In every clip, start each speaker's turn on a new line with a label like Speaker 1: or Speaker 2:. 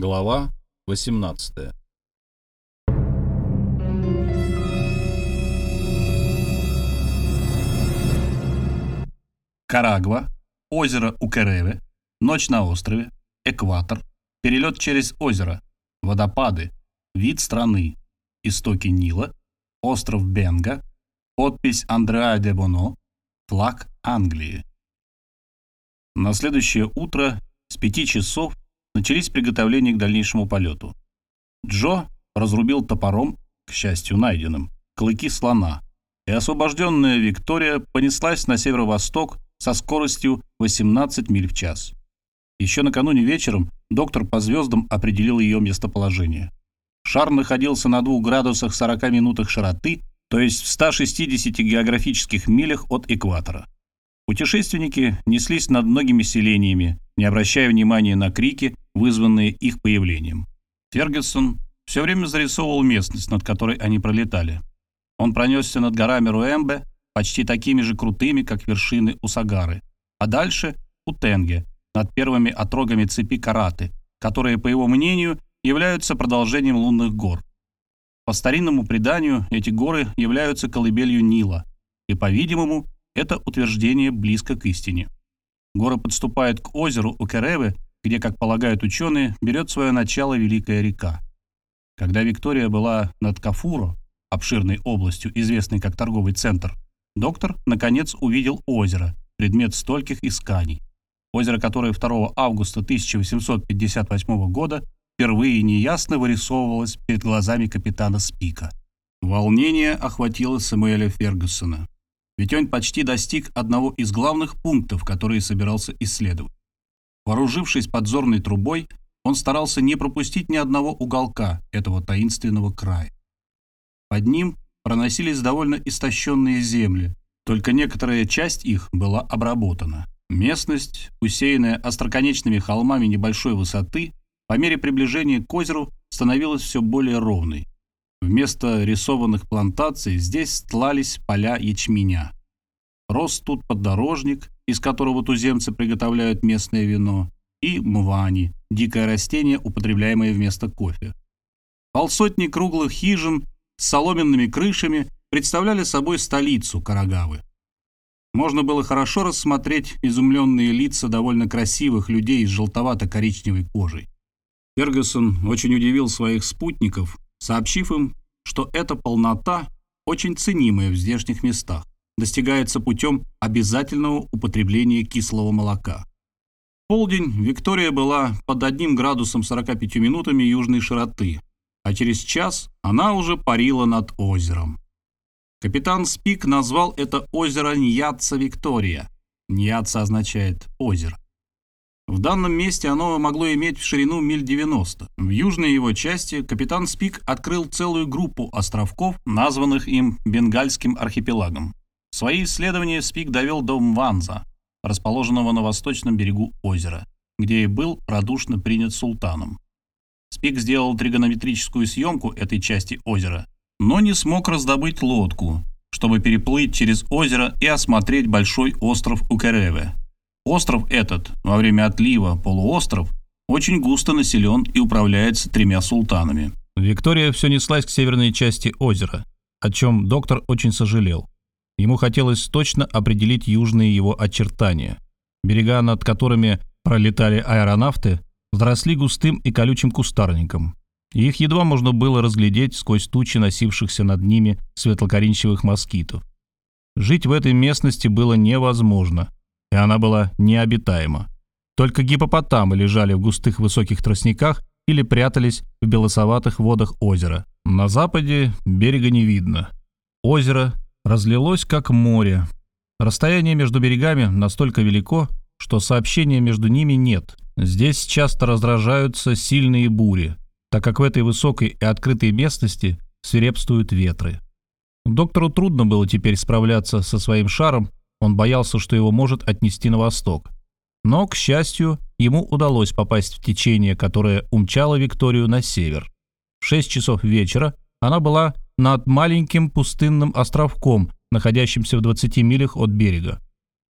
Speaker 1: Глава 18
Speaker 2: Карагва, озеро Укереве, ночь на острове, экватор, перелет через озеро, водопады, вид страны, истоки Нила, остров Бенга, подпись Андреа де Боно, флаг Англии. На следующее утро с пяти часов начались приготовления к дальнейшему полету. Джо разрубил топором, к счастью найденным, клыки слона, и освобожденная Виктория понеслась на северо-восток со скоростью 18 миль в час. Еще накануне вечером доктор по звездам определил ее местоположение. Шар находился на 2 градусах 40 минутах широты, то есть в 160 географических милях от экватора. Путешественники неслись над многими селениями, не обращая внимания на крики, вызванные их появлением. Фергюсон все время зарисовывал местность, над которой они пролетали. Он пронесся над горами Руэмбе, почти такими же крутыми, как вершины Усагары, а дальше — у Тенге, над первыми отрогами цепи Караты, которые, по его мнению, являются продолжением лунных гор. По старинному преданию, эти горы являются колыбелью Нила, и, по-видимому, это утверждение близко к истине. Горы подступают к озеру Укереве, где, как полагают ученые, берет свое начало Великая река. Когда Виктория была над Кафуро, обширной областью, известной как торговый центр, доктор, наконец, увидел озеро, предмет стольких исканий. Озеро, которое 2 августа 1858 года впервые неясно вырисовывалось перед глазами капитана Спика. Волнение охватило Самуэля Фергюсона. Ведь он почти достиг одного из главных пунктов, которые собирался исследовать. Вооружившись подзорной трубой, он старался не пропустить ни одного уголка этого таинственного края. Под ним проносились довольно истощенные земли, только некоторая часть их была обработана. Местность, усеянная остроконечными холмами небольшой высоты, по мере приближения к озеру становилась все более ровной. Вместо рисованных плантаций здесь стлались поля ячменя. Рос тут поддорожник, из которого туземцы приготовляют местное вино, и мвани, дикое растение, употребляемое вместо кофе. Полсотни круглых хижин с соломенными крышами представляли собой столицу Карагавы. Можно было хорошо рассмотреть изумленные лица довольно красивых людей с желтовато-коричневой кожей. Фергюсон очень удивил своих спутников, сообщив им, что эта полнота очень ценимая в здешних местах, достигается путем обязательного употребления кислого молока. В полдень Виктория была под одним градусом 45 минутами южной широты, а через час она уже парила над озером. Капитан Спик назвал это озеро Ньяца Виктория. Ньяца означает «озеро». В данном месте оно могло иметь в ширину миль 90. В южной его части капитан Спик открыл целую группу островков, названных им Бенгальским архипелагом. Свои исследования Спик довел до Мванза, расположенного на восточном берегу озера, где и был радушно принят султаном. Спик сделал тригонометрическую съемку этой части озера, но не смог раздобыть лодку, чтобы переплыть через озеро и осмотреть большой остров Укереве. Остров этот, во время отлива полуостров, очень густо населен и управляется тремя султанами. Виктория все неслась к северной части озера, о чем доктор очень сожалел. Ему хотелось точно определить южные его очертания. Берега, над которыми пролетали аэронавты, взросли густым и колючим кустарником. Их едва можно было разглядеть сквозь тучи носившихся над ними светло-коричневых москитов. Жить в этой местности было невозможно, и она была необитаема. Только гипопотамы лежали в густых высоких тростниках или прятались в белосоватых водах озера. На западе берега не видно. Озеро разлилось как море. Расстояние между берегами настолько велико, что сообщения между ними нет. Здесь часто раздражаются сильные бури, так как в этой высокой и открытой местности свирепствуют ветры. Доктору трудно было теперь справляться со своим шаром, он боялся, что его может отнести на восток. Но, к счастью, ему удалось попасть в течение, которое умчало Викторию на север. В 6 часов вечера она была над маленьким пустынным островком, находящимся в 20 милях от берега.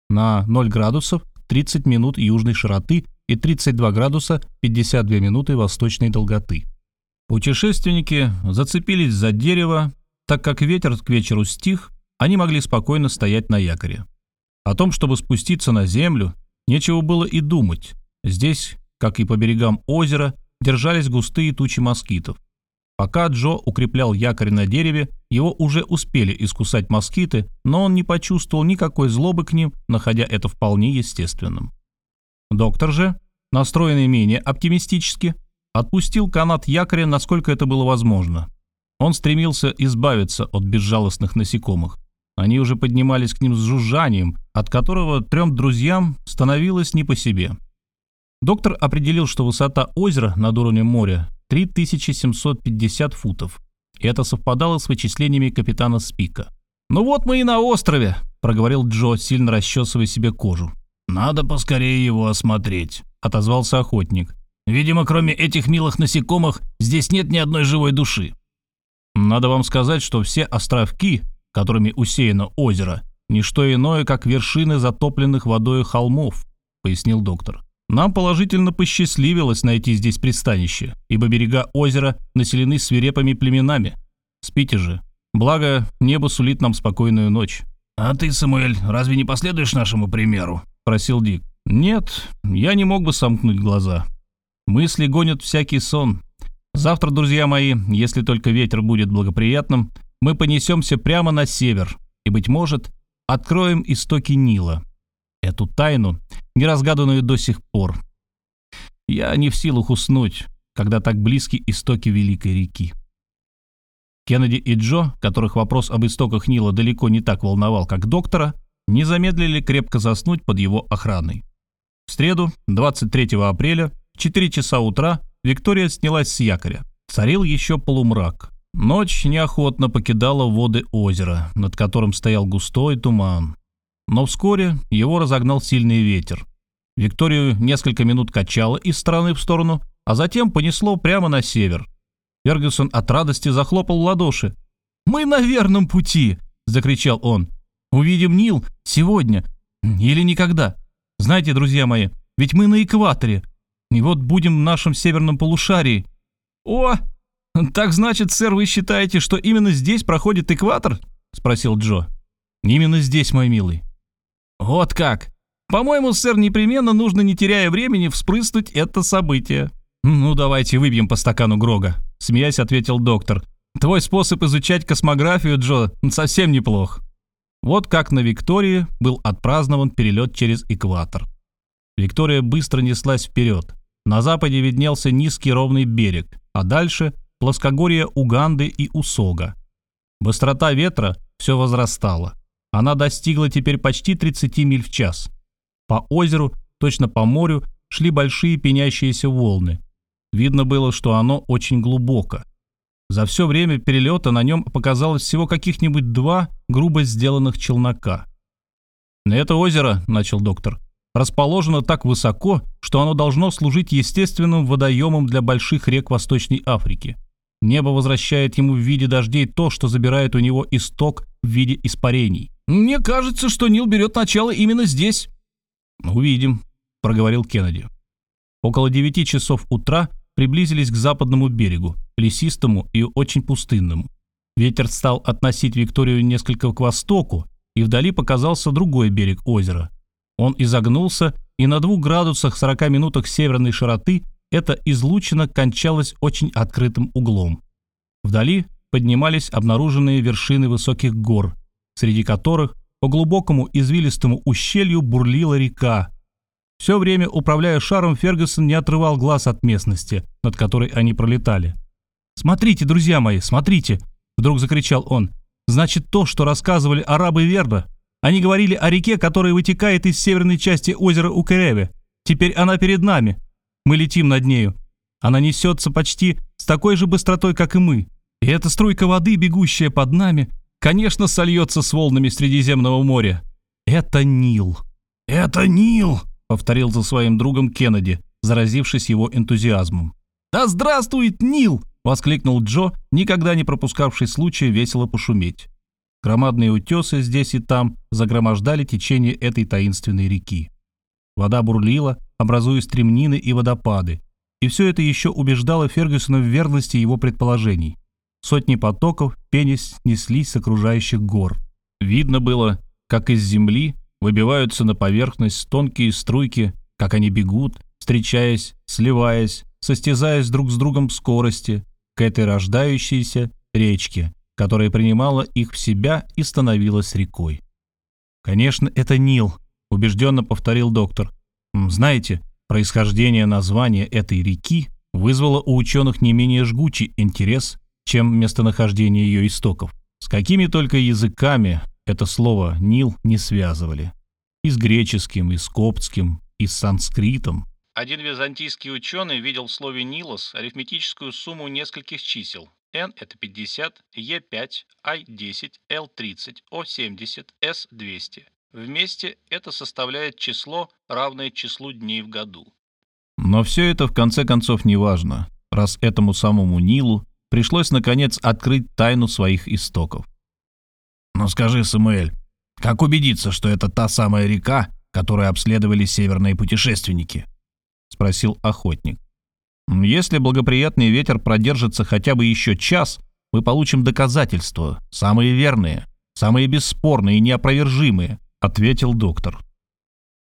Speaker 2: На 0 градусов 30 минут южной широты
Speaker 1: и 32 градуса 52 минуты восточной долготы. Путешественники зацепились за дерево, так как ветер к вечеру стих, они могли спокойно стоять на якоре. О том, чтобы спуститься на землю, нечего было и думать. Здесь, как и по берегам озера, держались густые тучи москитов. Пока Джо укреплял якорь на дереве, его уже успели искусать москиты, но он не почувствовал никакой злобы к ним, находя это вполне естественным. Доктор же, настроенный менее оптимистически, отпустил канат якоря, насколько это было возможно. Он стремился избавиться от безжалостных насекомых. Они уже поднимались к ним с жужжанием, от которого трем друзьям становилось не по себе. Доктор определил, что высота озера над уровнем моря 3750 футов. Это совпадало с вычислениями капитана Спика. «Ну вот мы и на острове», — проговорил Джо, сильно расчесывая себе кожу. «Надо поскорее его осмотреть», — отозвался охотник. «Видимо, кроме этих милых насекомых, здесь нет ни одной живой души». «Надо вам сказать, что все островки, которыми усеяно озеро, не что иное, как вершины затопленных водой холмов», — пояснил доктор. Нам положительно посчастливилось найти здесь пристанище, ибо берега озера населены свирепыми племенами. Спите же. Благо, небо сулит нам спокойную ночь.
Speaker 2: «А ты, Самуэль, разве не последуешь нашему примеру?» – просил Дик.
Speaker 1: «Нет, я не мог бы сомкнуть глаза. Мысли гонят всякий сон. Завтра, друзья мои, если только ветер будет благоприятным, мы понесемся прямо на север и, быть может, откроем истоки Нила эту тайну, неразгаданную до сих пор. Я не в силах уснуть, когда так близки истоки Великой реки. Кеннеди и Джо, которых вопрос об истоках Нила далеко не так волновал, как доктора, не замедлили крепко заснуть под его охраной. В среду, 23 апреля, в 4 часа утра, Виктория снялась с якоря. Царил еще полумрак. Ночь неохотно покидала воды озера, над которым стоял густой туман. Но вскоре его разогнал сильный ветер. Викторию несколько минут качало из стороны в сторону, а затем понесло прямо на север. Фергюсон от радости захлопал в ладоши. «Мы на верном пути!» — закричал он. «Увидим Нил сегодня или никогда. Знаете, друзья мои, ведь мы на экваторе, и вот будем в нашем северном полушарии. О, так значит, сэр, вы считаете, что именно здесь проходит экватор?» — спросил Джо. «Именно здесь, мой милый. «Вот как! По-моему, сэр, непременно нужно, не теряя времени, вспрыснуть это событие». «Ну, давайте выпьем по стакану Грога», — смеясь ответил доктор. «Твой способ изучать космографию, Джо, совсем неплох». Вот как на Виктории был отпразднован перелет через экватор. Виктория быстро неслась вперед. На западе виднелся низкий ровный берег, а дальше — плоскогорье Уганды и Усога. Быстрота ветра все возрастала. Она достигла теперь почти 30 миль в час. По озеру, точно по морю, шли большие пенящиеся волны. Видно было, что оно очень глубоко. За все время перелета на нем показалось всего каких-нибудь два грубо сделанных челнока. «Это озеро», — начал доктор, — «расположено так высоко, что оно должно служить естественным водоемом для больших рек Восточной Африки. Небо возвращает ему в виде дождей то, что забирает у него исток в виде испарений. Мне кажется, что Нил берет начало именно здесь. Увидим, проговорил Кеннеди. Около девяти часов утра приблизились к западному берегу, лесистому и очень пустынному. Ветер стал относить Викторию несколько к востоку, и вдали показался другой берег озера. Он изогнулся, и на двух градусах 40 минутах северной широты эта излучина кончалась очень открытым углом. Вдали поднимались обнаруженные вершины высоких гор, среди которых по глубокому извилистому ущелью бурлила река. Все время, управляя шаром, Фергюсон не отрывал глаз от местности, над которой они пролетали. «Смотрите, друзья мои, смотрите!» — вдруг закричал он. «Значит, то, что рассказывали арабы верно. Они говорили о реке, которая вытекает из северной части озера Укереве. Теперь она перед нами. Мы летим над нею. Она несется почти с такой же быстротой, как и мы. И эта струйка воды, бегущая под нами, конечно, сольется с волнами Средиземного моря. Это Нил. «Это Нил!» — повторил за своим другом Кеннеди, заразившись его энтузиазмом. «Да здравствует Нил!» — воскликнул Джо, никогда не пропускавший случая весело пошуметь. Громадные утесы здесь и там загромождали течение этой таинственной реки. Вода бурлила, образуя стремнины и водопады. И все это еще убеждало Фергюсона в верности его предположений. Сотни потоков, пенясь, неслись с окружающих гор. Видно было, как из земли выбиваются на поверхность тонкие струйки, как они бегут, встречаясь, сливаясь, состязаясь друг с другом в скорости к этой рождающейся речке, которая принимала их в себя и становилась рекой. «Конечно, это Нил», — убежденно повторил доктор. «Знаете, происхождение названия этой реки вызвало у ученых не менее жгучий интерес, чем местонахождение ее истоков. С какими только языками это слово «Нил» не связывали. И с греческим, и с коптским, и с санскритом.
Speaker 3: Один византийский ученый видел в слове «нилос» арифметическую сумму нескольких чисел. n – это 50, e5, i10, l30, o70, s200. Вместе это составляет число, равное числу дней в году.
Speaker 1: Но все это в конце концов не важно, раз этому самому Нилу пришлось наконец открыть тайну своих истоков.
Speaker 4: «Но «Ну скажи, Самуэль, как убедиться, что это та самая река, которую обследовали северные путешественники?»
Speaker 1: — спросил охотник. «Если благоприятный ветер продержится хотя бы еще час, мы получим доказательства, самые верные, самые бесспорные и неопровержимые», — ответил доктор.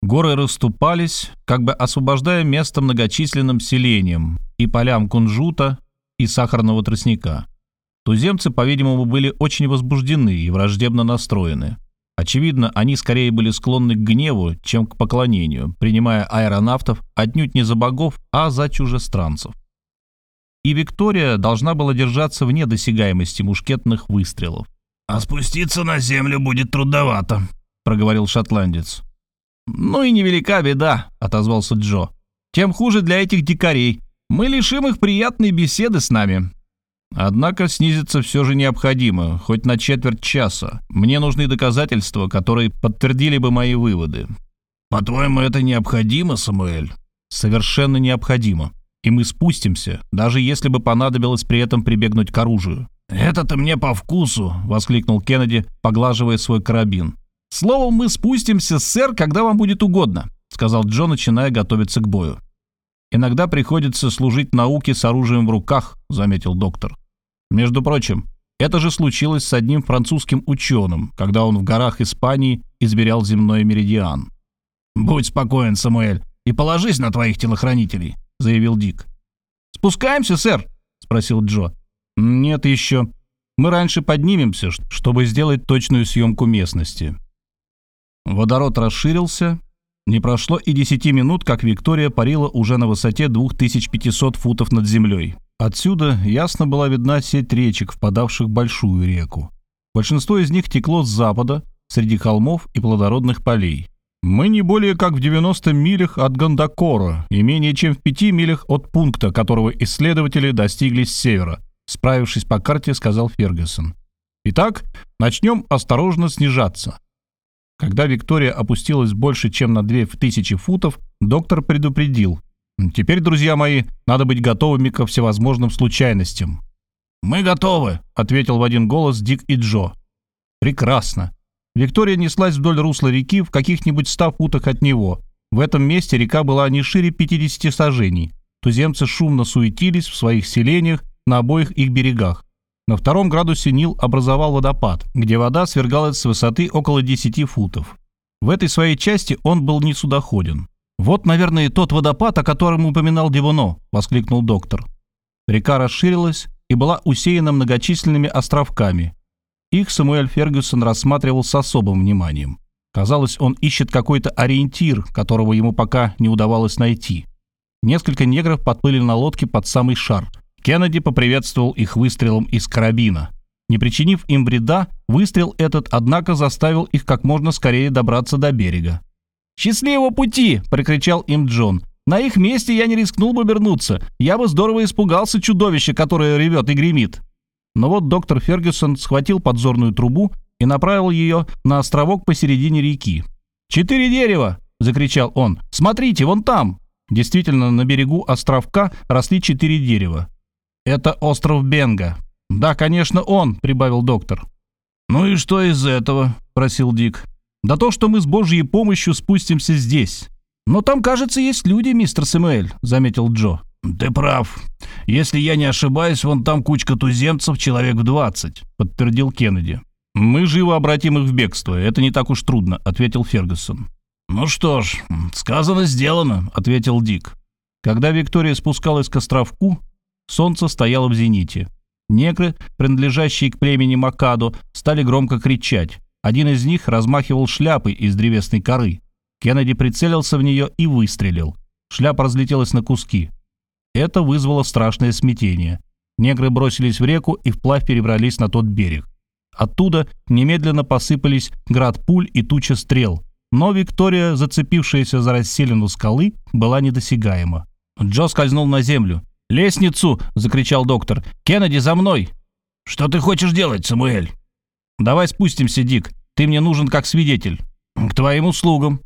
Speaker 1: Горы расступались, как бы освобождая место многочисленным селениям и полям кунжута и сахарного тростника. Туземцы, по-видимому, были очень возбуждены и враждебно настроены. Очевидно, они скорее были склонны к гневу, чем к поклонению, принимая аэронавтов отнюдь не за богов, а за чужестранцев. И Виктория должна была держаться вне досягаемости мушкетных выстрелов.
Speaker 4: «А спуститься на землю будет трудновато», — проговорил шотландец.
Speaker 1: «Ну и невелика беда», — отозвался Джо. «Тем хуже для этих дикарей. Мы лишим их приятной беседы с нами. Однако снизиться все же необходимо, хоть на четверть часа. Мне нужны доказательства, которые подтвердили бы мои выводы.
Speaker 4: По-твоему, это необходимо, Самуэль?
Speaker 1: Совершенно необходимо. И мы спустимся, даже если бы понадобилось при этом прибегнуть к оружию.
Speaker 4: «Это-то мне по вкусу!» — воскликнул Кеннеди, поглаживая свой карабин.
Speaker 1: «Словом, мы спустимся, сэр, когда вам будет угодно», — сказал Джо, начиная готовиться к бою. «Иногда приходится служить науке с оружием в руках», — заметил доктор. «Между прочим, это же случилось с одним французским ученым, когда он в горах Испании измерял земной меридиан».
Speaker 4: «Будь спокоен, Самуэль, и положись на твоих телохранителей», — заявил Дик.
Speaker 1: «Спускаемся, сэр?» — спросил Джо. «Нет еще. Мы раньше поднимемся, чтобы сделать точную съемку местности». Водород расширился, не прошло и десяти минут, как Виктория парила уже на высоте 2500 футов над землей. Отсюда ясно была видна сеть речек, впадавших в большую реку. Большинство из них текло с запада, среди холмов и плодородных полей. Мы не более как в 90 милях от Гандакора и менее чем в 5 милях от пункта, которого исследователи достигли с севера, справившись по карте, сказал Фергюсон. Итак, начнем осторожно снижаться. Когда Виктория опустилась больше, чем на 2000 футов, доктор предупредил. «Теперь, друзья мои, надо быть готовыми ко всевозможным случайностям».
Speaker 4: «Мы готовы», — ответил в один голос Дик и Джо.
Speaker 1: «Прекрасно». Виктория неслась вдоль русла реки в каких-нибудь ста футах от него. В этом месте река была не шире 50 сажений. Туземцы шумно суетились в своих селениях на обоих их берегах. На втором градусе Нил образовал водопад, где вода свергалась с высоты около 10 футов. В этой своей части он был не судоходен. «Вот, наверное, тот водопад, о котором упоминал Дивоно», — воскликнул доктор. Река расширилась и была усеяна многочисленными островками. Их Самуэль Фергюсон рассматривал с особым вниманием. Казалось, он ищет какой-то ориентир, которого ему пока не удавалось найти. Несколько негров подплыли на лодке под самый шар — Кеннеди поприветствовал их выстрелом из карабина. Не причинив им вреда, выстрел этот, однако, заставил их как можно скорее добраться до берега. «Счастливого пути!» — прокричал им Джон. «На их месте я не рискнул бы вернуться. Я бы здорово испугался чудовища, которое ревет и гремит». Но вот доктор Фергюсон схватил подзорную трубу и направил ее на островок посередине реки. «Четыре дерева!» — закричал он. «Смотрите, вон там!» Действительно, на берегу островка росли четыре дерева. Это остров Бенга. Да, конечно, он, прибавил доктор.
Speaker 4: Ну и что из этого? Просил Дик.
Speaker 1: Да то, что мы с Божьей помощью спустимся здесь. «Но там, кажется, есть люди, мистер Сэмюэль», — заметил Джо.
Speaker 4: «Ты прав. Если я не ошибаюсь, вон там кучка туземцев, человек в двадцать», — подтвердил Кеннеди.
Speaker 1: «Мы живо обратим их в бегство. Это не так уж трудно», — ответил Фергюсон.
Speaker 4: «Ну что ж, сказано, сделано», — ответил Дик.
Speaker 1: Когда Виктория спускалась к островку, солнце стояло в зените. Негры, принадлежащие к племени Макадо, стали громко кричать. Один из них размахивал шляпой из древесной коры. Кеннеди прицелился в нее и выстрелил. Шляпа разлетелась на куски. Это вызвало страшное смятение. Негры бросились в реку и вплавь перебрались на тот берег. Оттуда немедленно посыпались град пуль и туча стрел. Но Виктория, зацепившаяся за расселину скалы, была недосягаема. Джо скользнул на землю. «Лестницу!» — закричал доктор. «Кеннеди, за мной!»
Speaker 4: «Что ты хочешь делать, Самуэль?»
Speaker 1: «Давай спустимся, Дик. Ты мне нужен как свидетель».
Speaker 4: «К твоим услугам».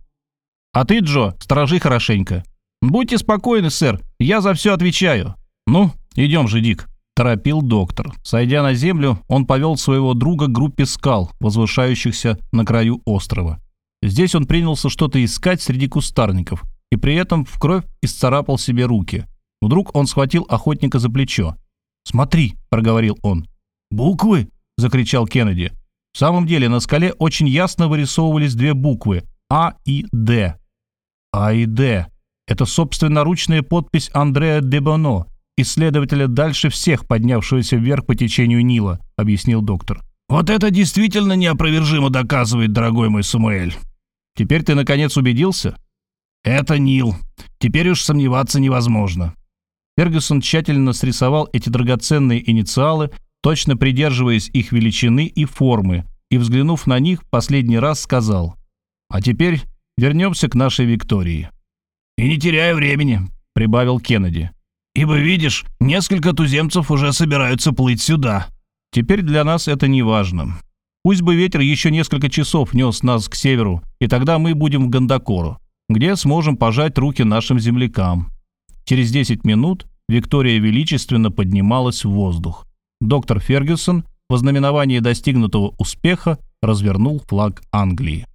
Speaker 1: «А ты, Джо, сторожи хорошенько». «Будьте спокойны, сэр. Я за все отвечаю». «Ну, идем же, Дик», — торопил доктор. Сойдя на землю, он повел своего друга к группе скал, возвышающихся на краю острова. Здесь он принялся что-то искать среди кустарников и при этом в кровь исцарапал себе руки. Вдруг он схватил охотника за плечо. «Смотри», — проговорил он.
Speaker 4: «Буквы?»
Speaker 1: — закричал Кеннеди. В самом деле на скале очень ясно вырисовывались две буквы А и Д. А и Д. Это собственноручная подпись Андреа Дебоно, исследователя дальше всех поднявшегося вверх по течению Нила, объяснил доктор.
Speaker 4: Вот это действительно неопровержимо доказывает, дорогой мой Самуэль.
Speaker 1: Теперь ты наконец убедился?
Speaker 4: Это Нил. Теперь уж сомневаться невозможно.
Speaker 1: Фергюсон тщательно срисовал эти драгоценные инициалы, точно придерживаясь их величины и формы, и, взглянув на них, последний раз сказал «А теперь вернемся к нашей Виктории».
Speaker 4: «И не теряя времени», — прибавил Кеннеди. «Ибо, видишь, несколько туземцев уже собираются плыть сюда».
Speaker 1: «Теперь для нас это не важно. Пусть бы ветер еще несколько часов нес нас к северу, и тогда мы будем в Гандакору, где сможем пожать руки нашим землякам. Через 10 минут Виктория величественно поднималась в воздух. Доктор Фергюсон в ознаменовании достигнутого успеха развернул флаг Англии.